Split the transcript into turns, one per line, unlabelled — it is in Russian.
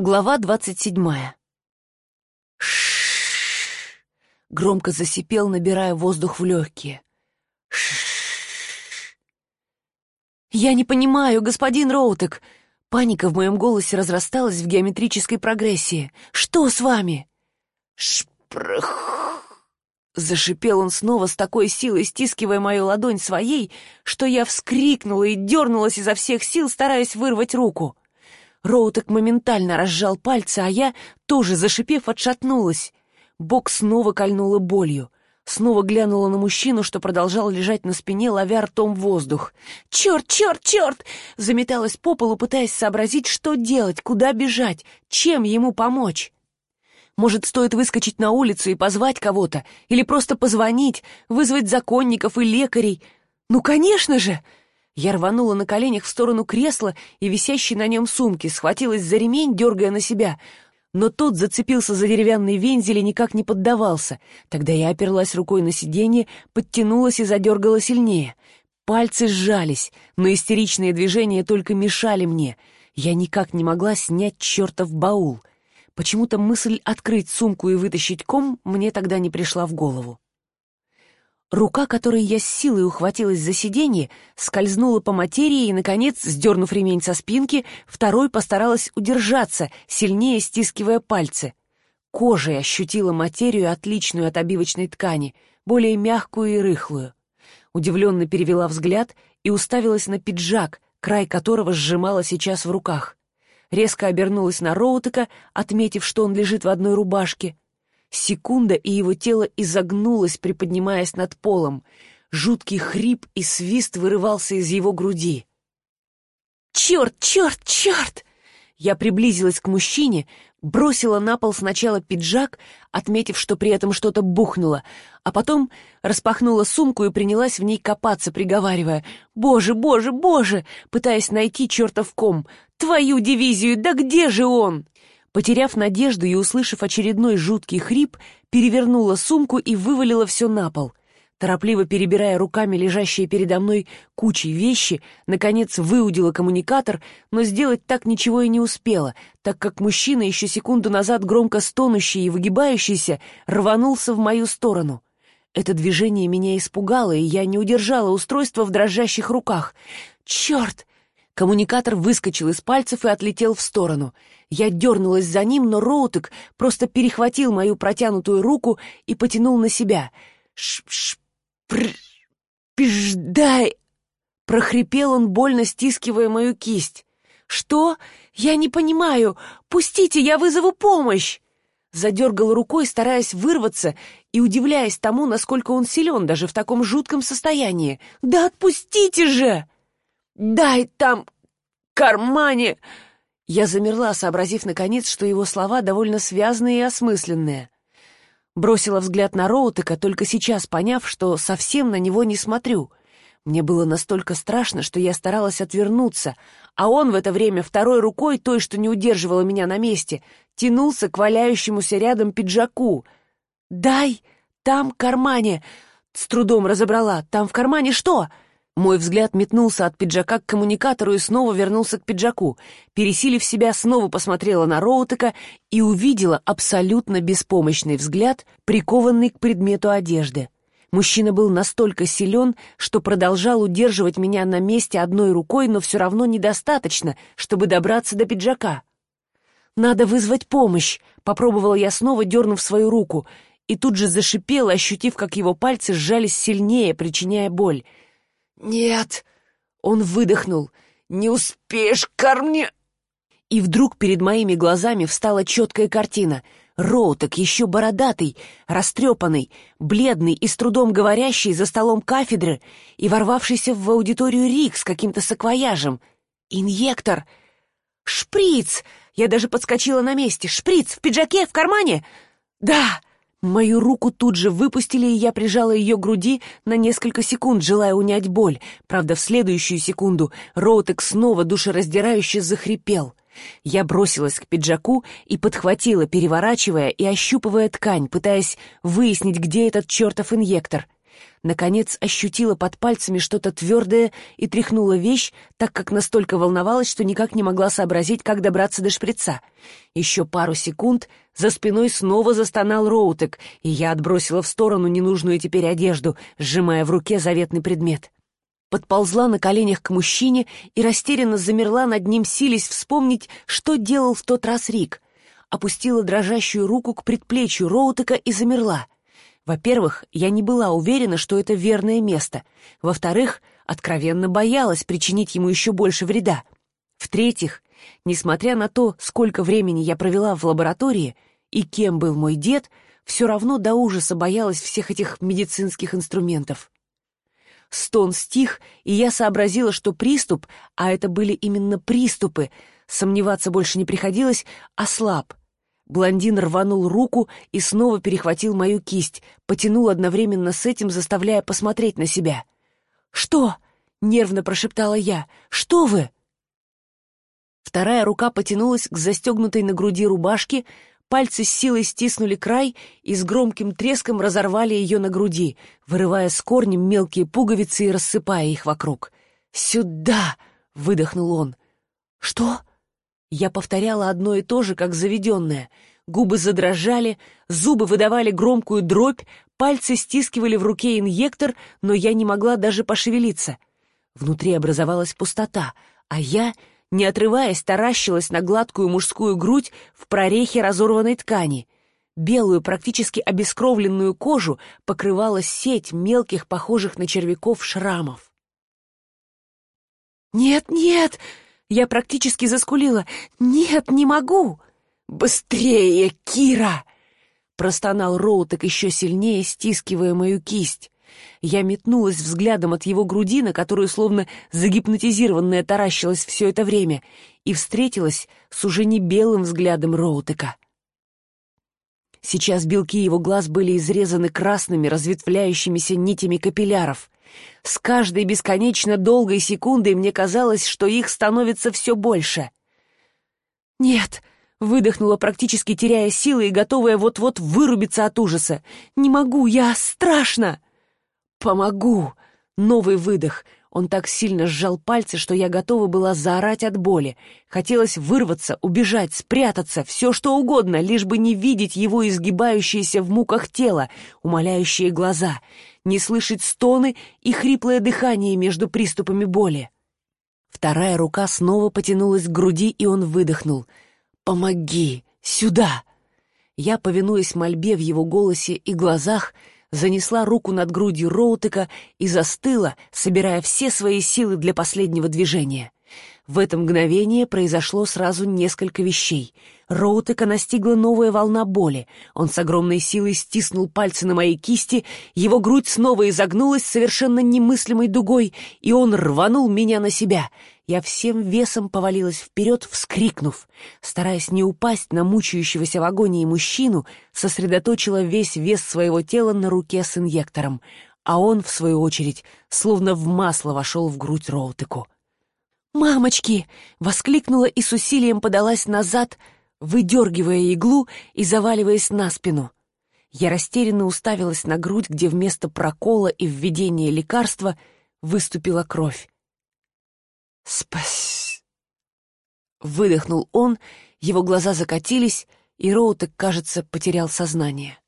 Глава двадцать седьмая. Ш Громко засипел, набирая воздух в легкие. Ш Я не понимаю, господин Роутек. Паника в моем голосе разрасталась в геометрической прогрессии. Что с вами? Шпрх. Зашипел он снова с такой силой, стискивая мою ладонь своей, что я вскрикнула и дернулась изо всех сил, стараясь вырвать руку. Роутек моментально разжал пальцы, а я, тоже зашипев, отшатнулась. Бок снова кольнула болью. Снова глянула на мужчину, что продолжал лежать на спине, ловя ртом воздух. «Черт, черт, черт!» Заметалась по полу, пытаясь сообразить, что делать, куда бежать, чем ему помочь. Может, стоит выскочить на улицу и позвать кого-то, или просто позвонить, вызвать законников и лекарей. Ну, конечно же! Я рванула на коленях в сторону кресла и висящей на нем сумки, схватилась за ремень, дергая на себя. Но тот зацепился за деревянный вензель и никак не поддавался. Тогда я оперлась рукой на сиденье, подтянулась и задергала сильнее. Пальцы сжались, но истеричные движения только мешали мне. Я никак не могла снять чертов баул. Почему-то мысль открыть сумку и вытащить ком мне тогда не пришла в голову. Рука, которой я с силой ухватилась за сиденье, скользнула по материи и, наконец, сдернув ремень со спинки, второй постаралась удержаться, сильнее стискивая пальцы. Кожей ощутила материю, отличную от обивочной ткани, более мягкую и рыхлую. Удивленно перевела взгляд и уставилась на пиджак, край которого сжимала сейчас в руках. Резко обернулась на Роутека, отметив, что он лежит в одной рубашке — Секунда, и его тело изогнулось, приподнимаясь над полом. Жуткий хрип и свист вырывался из его груди. «Черт, черт, черт!» Я приблизилась к мужчине, бросила на пол сначала пиджак, отметив, что при этом что-то бухнуло, а потом распахнула сумку и принялась в ней копаться, приговаривая «Боже, боже, боже!», пытаясь найти чертов ком. «Твою дивизию, да где же он?» Потеряв надежду и услышав очередной жуткий хрип, перевернула сумку и вывалила все на пол. Торопливо перебирая руками лежащие передо мной кучей вещи, наконец выудила коммуникатор, но сделать так ничего и не успела, так как мужчина, еще секунду назад громко стонущий и выгибающийся, рванулся в мою сторону. Это движение меня испугало, и я не удержала устройство в дрожащих руках. «Черт!» Коммуникатор выскочил из пальцев и отлетел в сторону. Я дернулась за ним, но Роутек просто перехватил мою протянутую руку и потянул на себя. «Ш-ш-пр-пиждай!» Прохрипел он, больно стискивая мою кисть. «Что? Я не понимаю! Пустите, я вызову помощь!» Задергал рукой, стараясь вырваться и удивляясь тому, насколько он силен даже в таком жутком состоянии. «Да отпустите же!» «Дай там кармане!» Я замерла, сообразив наконец, что его слова довольно связные и осмысленные. Бросила взгляд на Роутека, только сейчас поняв, что совсем на него не смотрю. Мне было настолько страшно, что я старалась отвернуться, а он в это время второй рукой, той, что не удерживала меня на месте, тянулся к валяющемуся рядом пиджаку. «Дай! Там кармане!» С трудом разобрала. «Там в кармане что?» Мой взгляд метнулся от пиджака к коммуникатору и снова вернулся к пиджаку. Пересилив себя, снова посмотрела на Роутека и увидела абсолютно беспомощный взгляд, прикованный к предмету одежды. Мужчина был настолько силен, что продолжал удерживать меня на месте одной рукой, но все равно недостаточно, чтобы добраться до пиджака. «Надо вызвать помощь», — попробовала я снова, дернув свою руку, и тут же зашипела, ощутив, как его пальцы сжались сильнее, причиняя боль — «Нет!» Он выдохнул. «Не успеешь ко мне!» И вдруг перед моими глазами встала четкая картина. Роутек, еще бородатый, растрепанный, бледный и с трудом говорящий за столом кафедры и ворвавшийся в аудиторию Рик с каким-то саквояжем. «Инъектор!» «Шприц!» Я даже подскочила на месте. «Шприц! В пиджаке? В кармане?» «Да!» Мою руку тут же выпустили, и я прижала ее к груди на несколько секунд, желая унять боль. Правда, в следующую секунду Роутек снова душераздирающе захрипел. Я бросилась к пиджаку и подхватила, переворачивая и ощупывая ткань, пытаясь выяснить, где этот чертов инъектор. Наконец ощутила под пальцами что-то твердое и тряхнула вещь, так как настолько волновалась, что никак не могла сообразить, как добраться до шприца. Еще пару секунд за спиной снова застонал Роутек, и я отбросила в сторону ненужную теперь одежду, сжимая в руке заветный предмет. Подползла на коленях к мужчине и растерянно замерла над ним, силясь вспомнить, что делал в тот раз Рик. Опустила дрожащую руку к предплечью Роутека и замерла — во-первых, я не была уверена, что это верное место. Во-вторых, откровенно боялась причинить ему еще больше вреда. В-третьих, несмотря на то, сколько времени я провела в лаборатории и кем был мой дед, все равно до ужаса боялась всех этих медицинских инструментов. Стон стих, и я сообразила, что приступ, а это были именно приступы, сомневаться больше не приходилось, ослаб. Блондин рванул руку и снова перехватил мою кисть, потянул одновременно с этим, заставляя посмотреть на себя. «Что?» — нервно прошептала я. «Что вы?» Вторая рука потянулась к застегнутой на груди рубашке, пальцы с силой стиснули край и с громким треском разорвали ее на груди, вырывая с корнем мелкие пуговицы и рассыпая их вокруг. «Сюда!» — выдохнул он. «Что?» Я повторяла одно и то же, как заведенное. Губы задрожали, зубы выдавали громкую дробь, пальцы стискивали в руке инъектор, но я не могла даже пошевелиться. Внутри образовалась пустота, а я, не отрываясь, таращилась на гладкую мужскую грудь в прорехе разорванной ткани. Белую, практически обескровленную кожу покрывала сеть мелких, похожих на червяков, шрамов. «Нет, нет!» Я практически заскулила. «Нет, не могу!» «Быстрее, Кира!» Простонал Роутек еще сильнее, стискивая мою кисть. Я метнулась взглядом от его груди, на которую словно загипнотизированная таращилась все это время, и встретилась с уже не белым взглядом Роутека. Сейчас белки его глаз были изрезаны красными разветвляющимися нитями капилляров. С каждой бесконечно долгой секундой мне казалось, что их становится все больше. «Нет!» — выдохнула, практически теряя силы и готовая вот-вот вырубиться от ужаса. «Не могу! Я страшно!» «Помогу!» Новый выдох — он так сильно сжал пальцы, что я готова была заорать от боли. Хотелось вырваться, убежать, спрятаться, все что угодно, лишь бы не видеть его изгибающееся в муках тело, умоляющие глаза, не слышать стоны и хриплое дыхание между приступами боли. Вторая рука снова потянулась к груди, и он выдохнул. «Помоги! Сюда!» Я, повинуясь мольбе в его голосе и глазах, — занесла руку над грудью Роутека и застыла, собирая все свои силы для последнего движения. В это мгновение произошло сразу несколько вещей. Роутека настигла новая волна боли. Он с огромной силой стиснул пальцы на моей кисти, его грудь снова изогнулась совершенно немыслимой дугой, и он рванул меня на себя — я всем весом повалилась вперед, вскрикнув. Стараясь не упасть на мучающегося в агонии мужчину, сосредоточила весь вес своего тела на руке с инъектором, а он, в свою очередь, словно в масло вошел в грудь Роутеку. «Мамочки!» — воскликнула и с усилием подалась назад, выдергивая иглу и заваливаясь на спину. Я растерянно уставилась на грудь, где вместо прокола и введения лекарства выступила кровь. «Спас...» Выдохнул он, его глаза закатились, и Роутек, кажется, потерял сознание.